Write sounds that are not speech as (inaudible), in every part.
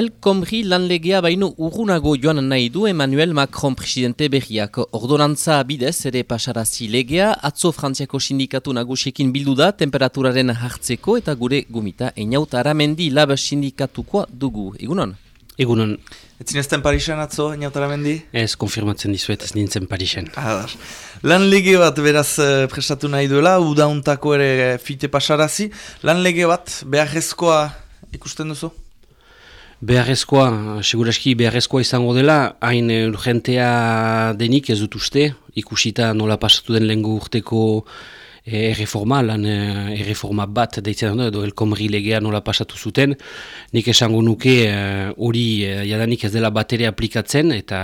El Komri lanlegea baino urrunago joan nahi du Emmanuel Macron presidente berriak. Ordonantza bidez ere pasarazi legea, atzo frantziako sindikatu nagusiekin bildu da temperaturaren hartzeko eta gure gumita eniaut aramendi lab sindikatukoa dugu. Egunon? Egunon. Ez zinezten Parixen atzo, eniaut aramendi? Ez, konfirmatzen dizuet ez nintzen Parixen. Adar. Lan lege bat beraz eh, prestatu nahi duela, udauntako ere fite pasarazi. Lan lege bat beharrezkoa ikusten duzu? Beharrezkoa, seguraski beharrezkoa izango dela, hain urgentea denik ez dut uste, ikusita nola pasatu den lehengu urteko erreforma, lan erreforma bat deitzen da, edo elkomri legea nola pasatu zuten, nik esango nuke hori uh, jadanik ez dela bat ere aplikatzen, eta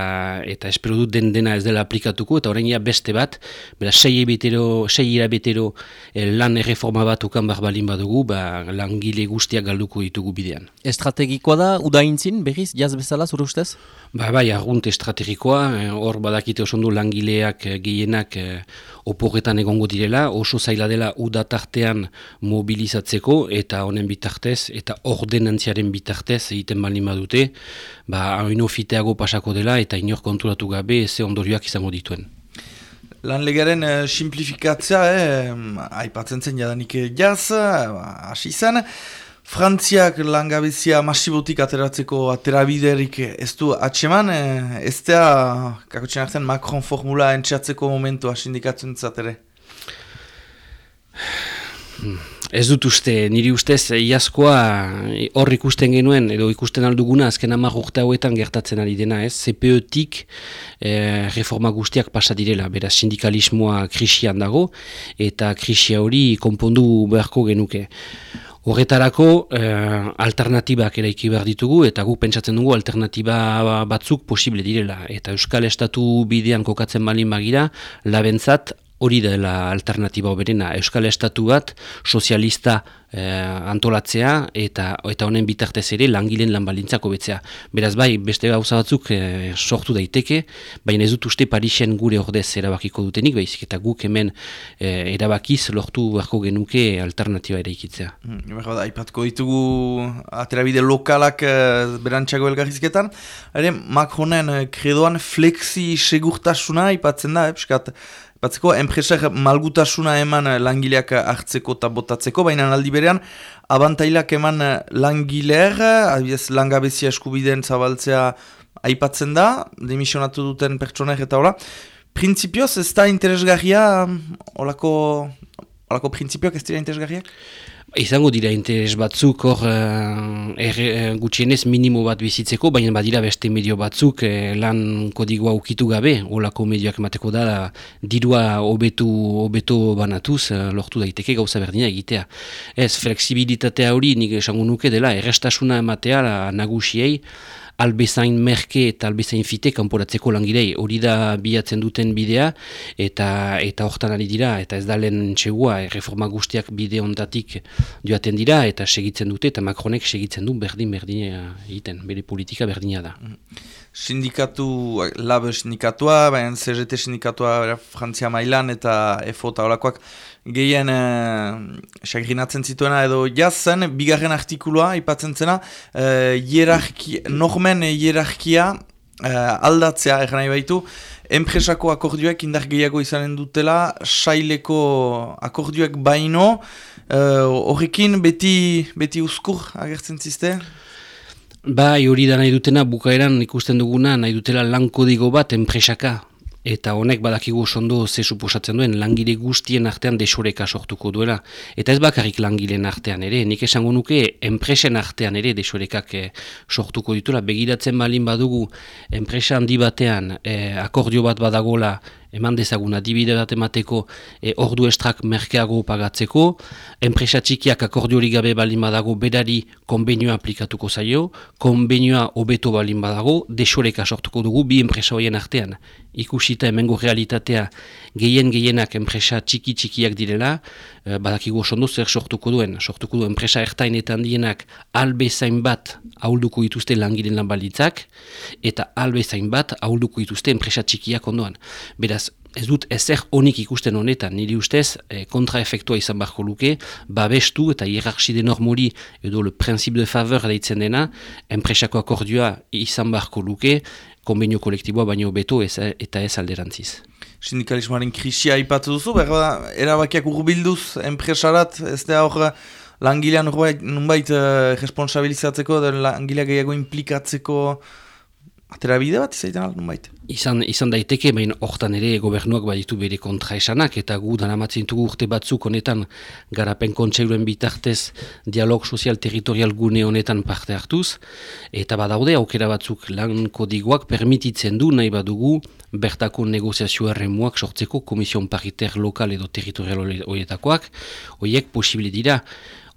eta espero dut den dena ez dela aplikatuko, eta horrein beste bat, bera sei betero, sei irabetero lan erreforma bat ukan barbalin badugu, ba, langile guztiak galduko ditugu bidean. Estrategikoa da, udaintzin, berriz, jaz bezala, zure ustez? Ba, bai, argunt estrategikoa, hor badakite osondu langileak gehienak oporretan egongo direla, oso zaila dela udatartean mobilizatzeko eta honen bitartez eta ordenantziaren bitartez egiten baldin badute, ba, haino fiteago pasako dela eta inor konturatu gabe ze ondorioak izango dituen. Lan legaren uh, simplifikatzea, eh, aipatzen zen jadanik jaz, hasi zen, Frantziak langabezia masibotik ateratzeko aterabiderik ez du atseman, eh, ez da, kako txen Macron formula entxatzeko momentua sindikatzen zatere? Ez dut uste, niri ustez, iazkoa hor ikusten genuen, edo ikusten alduguna, azken hamar urte hauetan gertatzen ari dena, ez? CPE-tik eh, reforma guztiak pasa direla, beraz sindikalismoa krisian dago, eta krisia hori konpondu beharko genuke. Horretarako eh, alternatibak eraiki behar ditugu eta guk pentsatzen dugu alternatiba batzuk posible direla. Eta Euskal Estatu bidean kokatzen balin bagira, labentzat hori dela alternatiba oberena. Euskal Estatu bat sozialista eh, antolatzea eta eta honen bitartez ere langileen lanbalintzako betzea. Beraz bai, beste gauza batzuk eh, sortu daiteke, baina ez dut uste Parisen gure ordez erabakiko dutenik, baizik eta guk hemen eh, erabakiz lortu beharko genuke alternatiba ere ikitzea. Hmm, Aipatko ditugu aterabide lokalak eh, berantxago elgarrizketan, ere Macronen eh, kredoan flexi segurtasuna aipatzen da, epskat, Batzeko, enpresak malgutasuna eman eh, langileak hartzeko eta botatzeko, baina aldi berean, abantailak eman eh, langileer, adibidez langabezia eskubideen zabaltzea aipatzen da, demisionatu duten pertsonek eta hola. Printzipioz ez da interesgarria, olako, olako printzipioak ez dira interesgarriak? Izango dira interes batzuk hor uh, gutxienez minimo bat bizitzeko, baina badira beste medio batzuk uh, lan kodigoa ukitu gabe, olako medioak emateko da, dirua obetu, obetu banatuz, uh, lortu daiteke gauza berdina egitea. Ez, fleksibilitatea hori nik esango nuke dela, errestasuna ematea nagusiei, albezain merke eta albezain fite kanporatzeko langirei hori da bilatzen duten bidea eta eta hortan ari dira eta ez da lehen txegua reforma guztiak bide ondatik joaten dira eta segitzen dute eta Macronek segitzen du berdin berdin egiten, bere politika berdina da. Sindikatu, labe sindikatua, baina CGT sindikatua Frantzia mailan eta EFO eta olakoak gehien sagrinatzen eh, zituena edo jazen, bigarren artikuloa ipatzen zena, eh, hierarkia, normen hierarkia eh, aldatzea egan nahi baitu, enpresako akordioek indar gehiago izanen dutela, saileko akordioek baino, horrekin beti, beti uskur agertzen ziste? Bai, hori da nahi dutena, bukaeran ikusten duguna, nahi dutela lankodigo bat enpresaka, Eta honek badakigu sondo ze suposatzen duen langile guztien artean desoreka sortuko duela. Eta ez bakarrik langileen artean ere, nik esango nuke enpresen artean ere desorekak eh, sortuko ditula. Begiratzen balin badugu enpresa handi batean eh, akordio bat badagola eman dezaguna adibide bat emateko e, ordu estrak merkeago pagatzeko, enpresa txikiak akordiori gabe balin badago berari konbenioa aplikatuko zaio, konbenioa hobeto balin badago, desoreka sortuko dugu bi enpresa horien artean. Ikusita hemengo realitatea gehien gehienak enpresa txiki txikiak direla, e, badakigu osondo zer sortuko duen. Sortuko du enpresa ertainetan dienak albezain bat ahulduko dituzte langiren lan balitzak, eta albezain bat ahulduko dituzte enpresa txikiak ondoan. Beraz, ez dut ezer honik ikusten honetan, niri ustez e, kontraefektua izan beharko luke, babestu eta hierarxi de normori edo le principe de faveur deitzen dena, enpresako akordioa izan beharko luke, konbenio kolektiboa baino beto ez, eta ez alderantziz. Sindikalismoaren krisia ipatu duzu, berra erabakiak urbilduz enpresarat, ez da hor langilean nunbait uh, responsabilizatzeko, langileak gehiago implikatzeko Atera bide bat izaiten aldo baita? Izan, izan daiteke, baina hortan ere gobernuak baditu bere kontraesanak, eta gu dan amatzen dugu urte batzuk honetan garapen kontseiluen bitartez dialog sozial territorial gune honetan parte hartuz, eta badaude aukera batzuk lan kodiguak permititzen du nahi badugu bertako negoziazio erremuak sortzeko komision pariter lokal edo territorial horietakoak, horiek posibili dira.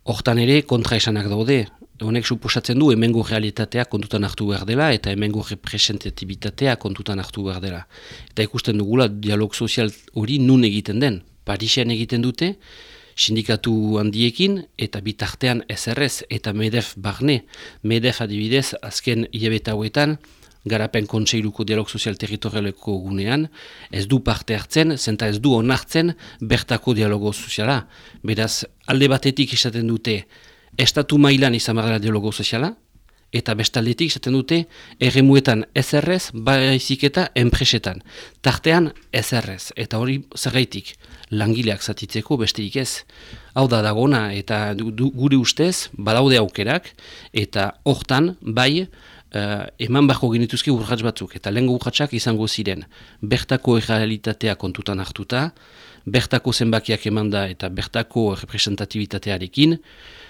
Hortan ere kontraesanak daude, honek suposatzen du hemengo realitatea kontutan hartu behar dela eta hemengo representatibitatea kontutan hartu behar dela. Eta ikusten dugula dialog sozial hori nun egiten den. Parixean egiten dute, sindikatu handiekin eta bitartean SRS eta MEDEF barne. MEDEF adibidez, azken hilabeta hauetan, garapen kontseiluko dialog sozial territorialeko gunean, ez du parte hartzen, zenta ez du onartzen bertako dialogo soziala. Beraz, alde batetik izaten dute, estatu mailan izan behar dialogo soziala, eta bestaldetik zaten dute erremuetan SRS, baizik eta enpresetan. Tartean SRS, eta hori zerreitik langileak zatitzeko besterik ez. Hau da dagona, eta du, gure ustez, balaude aukerak, eta hortan, bai, uh, eman bako genituzke urratz batzuk, eta lehen urratzak izango ziren, bertako errealitatea kontutan hartuta, bertako zenbakiak eman da, eta bertako representatibitatearekin,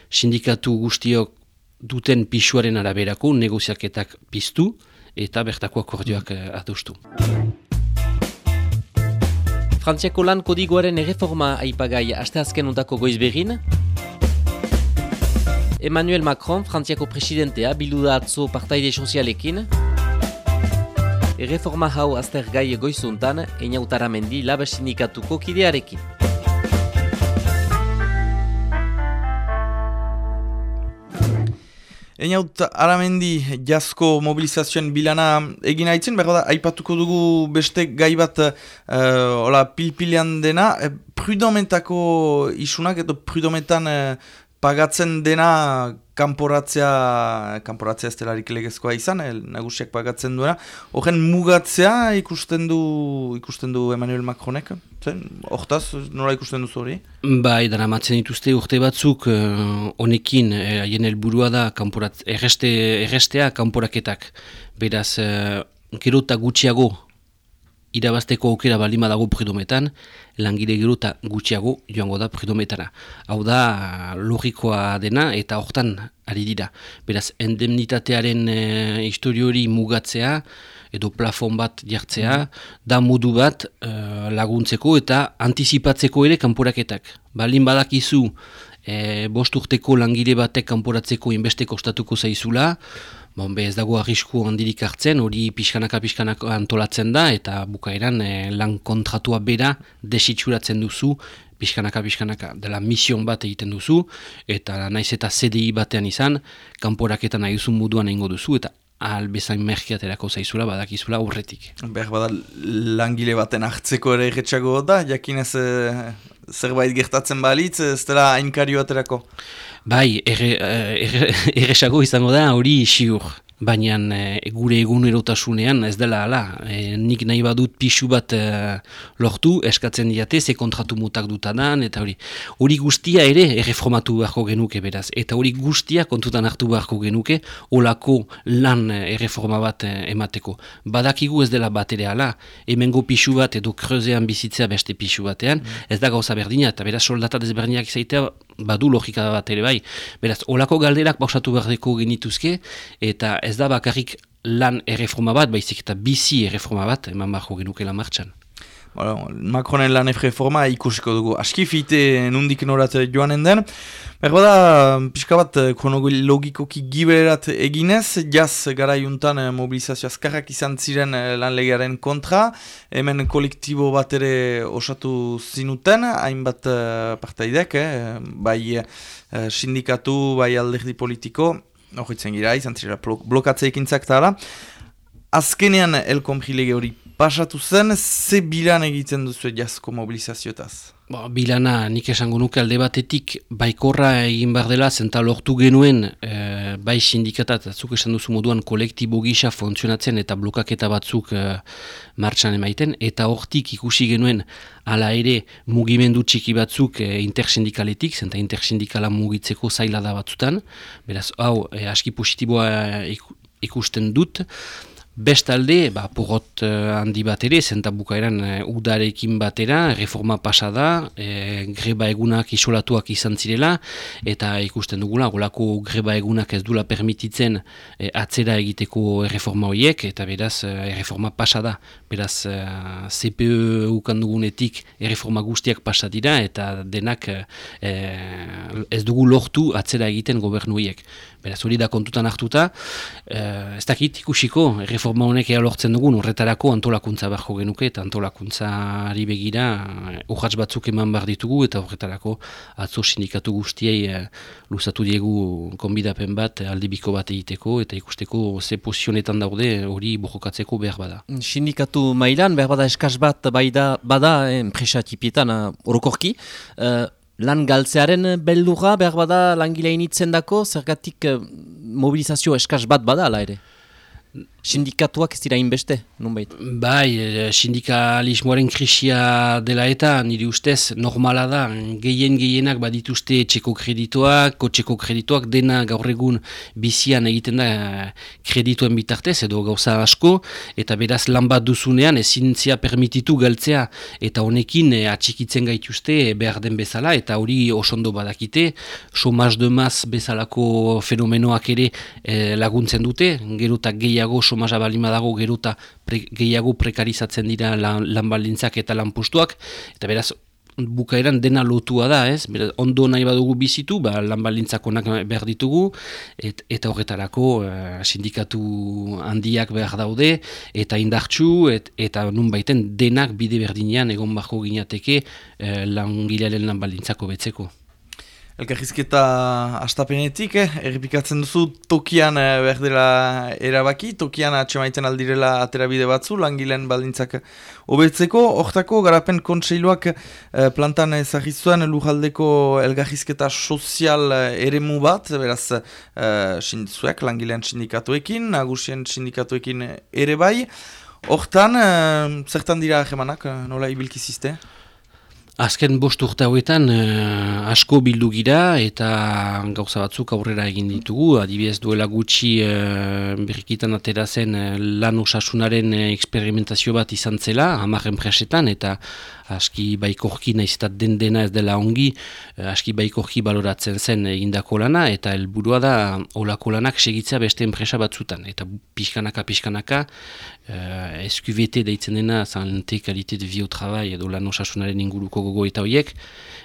sindikatu guztiok duten pisuaren araberako negoziaketak piztu eta bertako akordioak uh, adostu. Frantziako lan kodigoaren erreforma aipagai asteazken untako goiz berin. Emmanuel Macron, Frantziako presidentea, bildu da atzo partaide sozialekin. Erreforma hau azter gai goizuntan, eniautaramendi laba sindikatuko kidearekin. Einaut, aramendi jazko mobilizazioen bilana egin haitzen, behar da, aipatuko dugu beste gai bat uh, pilpilean dena, e, prudomentako isunak, edo prudomentan uh, pagatzen dena kanporatzea, kanporatzea ez delarik legezkoa izan, el, nagusiak pagatzen duena, horren mugatzea ikusten du, ikusten du Emmanuel Macronek, zen, hortaz, nola ikusten duzu hori? Bai, dara matzen dituzte urte batzuk, eh, honekin, uh, haien helburua da, erreste, errestea kanporaketak, beraz, uh, gero eta gutxiago, irabazteko aukera balima dago pridometan, langile gero eta gutxiago joango da pridometara. Hau da logikoa dena eta hortan ari dira. Beraz, endemnitatearen e, historiori mugatzea edo plafon bat jartzea, da modu bat e, laguntzeko eta antizipatzeko ere kanporaketak. Balin badakizu e, bost urteko langile batek kanporatzeko inbesteko ostatuko zaizula, Bon, be ez dago arrisku handirik hartzen, hori pixkanaka pixkanaka antolatzen da, eta bukaeran eh, lan kontratua bera desitxuratzen duzu, pixkanaka pixkanaka dela mision bat egiten duzu, eta naiz eta CDI batean izan, kanporaketan nahi duzu muduan egingo duzu, eta albezain merkiaterako zaizula badakizula aurretik. Behar bada langile baten hartzeko ere erretxago da, jakinez e, zerbait gertatzen balitz, ez dela hainkario aterako? Bai, (laughs) erresago izango da hori isiur baina e, gure egun erotasunean ez dela ala. E, nik nahi badut pixu bat e, lortu, eskatzen diate, ze kontratu mutak dutadan, eta hori hori guztia ere erreformatu beharko genuke beraz. Eta hori guztia kontutan hartu beharko genuke, olako lan erreforma bat emateko. Badakigu ez dela bat ere ala, hemengo pixu bat edo kreuzean bizitzea beste pixu batean, mm. ez da gauza berdina, eta beraz soldata desberdinak izaitea, badu logika bat ere bai. Beraz, olako galderak bausatu behar genituzke, eta ez da bakarrik lan erreforma bat, baizik eta bizi erreforma bat, eman barko genukela martxan. Bueno, Macronen lan erreforma ikusiko dugu. Askifite nundik norat joanen den. Berba da, pixka bat kronologikoki giberat eginez, jaz gara juntan mobilizazio azkarrak izan ziren lan legearen kontra, hemen kolektibo bat ere osatu zinuten, hainbat partaidek, eh? bai eh, sindikatu, bai alderdi politiko, horitzen gira, izan zira blokatze ekintzak eta Azkenean lege hori pasatu zen, ze bilan egiten duzu jasko mobilizazioetaz? Ba, bilana nik esango nuke alde batetik baikorra egin behar dela zenta lortu genuen e, bai sindikatat, zuk esan duzu moduan kolektibo gisa funtzionatzen eta blokaketa batzuk e, martxan emaiten eta hortik ikusi genuen hala ere mugimendu txiki batzuk e, intersindikaletik, zenta intersindikala mugitzeko zaila da batzutan, beraz hau e, aski positiboa ikusten dut, Bestalde, ba, porrot uh, handi bat ere, zenta bukaeran uh, udarekin batera, reforma pasada, e, greba egunak isolatuak izan zirela, eta ikusten dugula, golako greba egunak ez dula permititzen e, atzera egiteko reforma horiek, eta beraz, uh, reforma pasada, beraz, uh, CPU ukan dugunetik reforma guztiak pasadira, eta denak ez dugu lortu atzera egiten gobernuiek. Beraz, hori da kontutan hartuta, uh, ez dakit ikusiko, reforma honek ea lortzen dugun, horretarako antolakuntza beharko genuke, eta antolakuntzari begira, uh, urratz batzuk eman behar ditugu, eta horretarako atzo sindikatu guztiei uh, luzatu diegu konbidapen bat, aldibiko bat egiteko, eta ikusteko ze pozionetan daude hori bojokatzeko behar bada. Sindikatu mailan, behar bada eskaz bat bada, bada enpresa tipietan, orokorki, lan galtzearen beldurra behar bada langilein itzen dako, zergatik eh, mobilizazio eskaz bat bada ala ere? Sindikatuak ez dira inbeste, nunbait? Bai, e, sindikalismoaren krisia dela eta nire ustez normala da. Gehien gehienak badituzte txeko kredituak, kotxeko kredituak, dena gaur egun bizian egiten da e, kredituen bitartez edo gauza asko, eta beraz lan bat duzunean ezintzia permititu galtzea, eta honekin e, atxikitzen gaituzte behar den bezala, eta hori osondo badakite, somaz demaz bezalako fenomenoak ere laguntzen dute, gerutak gehiago somasa balima dago geruta pre, gehiago prekarizatzen dira lan, lan eta lan pustuak, eta beraz, bukaeran dena lotua da, ez? Beraz, ondo nahi badugu bizitu, ba, lan balintzak onak behar ditugu, et, eta horretarako uh, sindikatu handiak behar daude, eta indartxu, et, eta nun baiten denak bide berdinean egon bako ginateke uh, lan gilearen lan balintzako betzeko. Elkarrizketa astapenetik, eh? errepikatzen duzu tokian eh, berdela erabaki, tokian atxemaiten aldirela aterabide batzu, langileen baldintzak hobetzeko. Hortako, garapen kontseiluak eh, plantan ezagizuan lujaldeko elgarrizketa sozial eh, eremu bat, beraz eh, sindizuek, langileen sindikatuekin, nagusien sindikatuekin ere bai. Hortan, eh, zertan dira hemanak, eh, nola ibilkizizte? Azken bost urte hauetan uh, asko bildu gira eta gauza batzuk aurrera egin ditugu. Adibidez duela gutxi uh, berrikitan atera zen uh, lan osasunaren eksperimentazio bat izan zela, hamaren presetan, eta aski baikorki naiz eta den dena ez dela ongi, aski baikorki baloratzen zen egindako lana, eta helburua da olako lanak segitzea beste enpresa batzutan. Eta pixkanaka, pixkanaka, uh, SQVT deitzen dena, zante kalite de bio trabai edo lan osasunaren inguruko gogo eta horiek,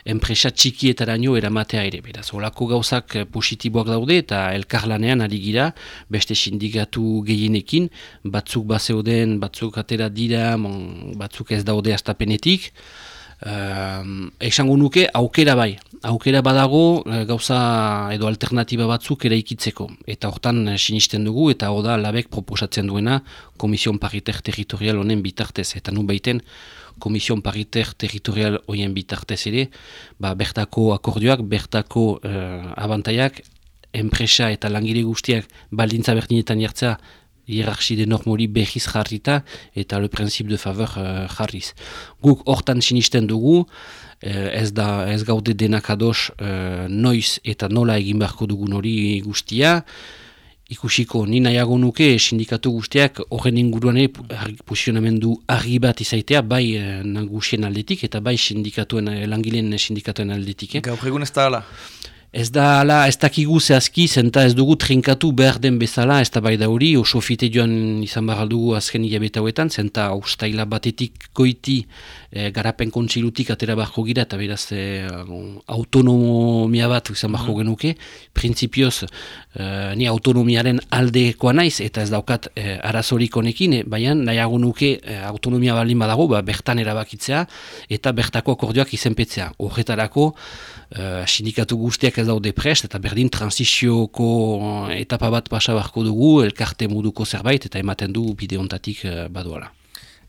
enpresa txikietaraino eramatea ere. Beraz, olako gauzak eh, positiboak daude eta elkarlanean ari gira, beste sindikatu gehienekin, batzuk baseuden, batzuk atera dira, batzuk ez daude astapenetik, Uh, esango nuke aukera bai, aukera badago eh, gauza edo alternatiba batzuk ere ikitzeko. Eta hortan sinisten dugu eta da labek proposatzen duena Komision Pariter Territorial honen bitartez. Eta nun baiten Komision Pariter Territorial hoien bitartez ere, ba, bertako akordioak, bertako uh, abantaiak, enpresa eta langile guztiak baldintza berdinetan jartzea hierarxi de normori behiz jarrita eta le principe de favor uh, jarriz. Guk hortan sinisten dugu, uh, ez, da, ez gaude denak ados uh, noiz eta nola egin beharko dugun hori guztia, ikusiko ni nahiago nuke sindikatu guztiak horren inguruan pozionamendu argi bat izaitea bai eh, nagusien aldetik eta bai sindikatuen langileen sindikatuen aldetik. Eh? Gaur egun ez da ala? Ez da ala, ez dakigu zehazki, zenta ez dugu trinkatu behar den bezala, ez da bai da hori, oso fite joan izan behar dugu azken hilabeta hauetan, zenta ustaila batetik goiti e, garapen kontsilutik atera beharko gira, eta beraz e, autonomia bat izan beharko mm. genuke, prinsipioz e, ni autonomiaren aldekoa naiz, eta ez daukat e, arazorik honekin, e, baina nahiago nuke e, autonomia balin badago, ba, bertan erabakitzea, eta bertako akordioak izenpetzea. Horretarako, Uh, sindikatu guztiak ez daude prest, eta berdin transizioko etapa bat pasa barko dugu, elkarte moduko zerbait, eta ematen du bideontatik uh, baduala.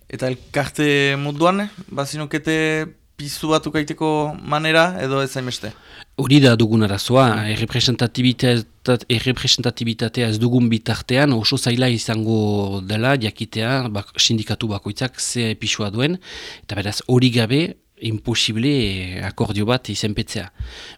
Eta elkarte moduan, bazinokete pizu bat ukaiteko manera edo ez zaimeste? Hori da dugun arazoa, errepresentatibitatea ez dugun bitartean oso zaila izango dela jakitea bak, sindikatu bakoitzak ze pisua duen, eta beraz hori gabe imposible akordio bat izenpetzea.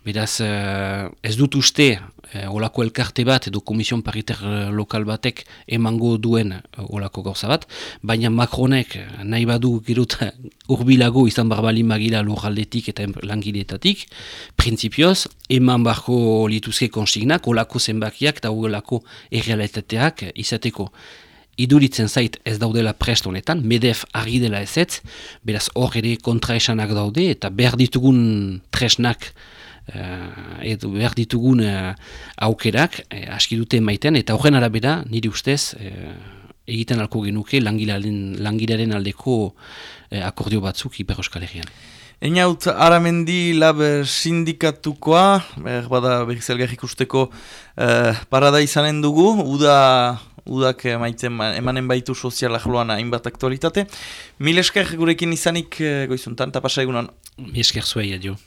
Beraz, eh, ez dut uste eh, olako elkarte bat edo komision pariter eh, lokal batek emango duen olako gauza bat, baina Macronek nahi badu gerut (laughs) urbilago izan barbali magila lurraldetik eta langileetatik, prinsipioz, eman barko lituzke konsignak, olako zenbakiak eta olako errealitateak izateko iduritzen zait ez daudela prest honetan, medef argi dela ez ez, beraz hor ere kontraesanak daude eta behar ditugun tresnak uh, edo behar ditugun uh, aukerak uh, aski dute maiten eta horren arabera niri ustez egiten alko genuke langilaren aldeko uh, akordio batzuk hiper euskal. Einaut, aramendi lab sindikatukoa, behar bada behizelgarrik usteko parada izanen dugu, uda udak maitzen emanen baitu soziala jloan hainbat aktualitate. Mil esker gurekin izanik eh, goizuntan, eta pasa egunon. Mil esker zuei, adio.